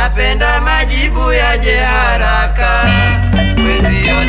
napenda majibu yaje haraka, mwenzio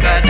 take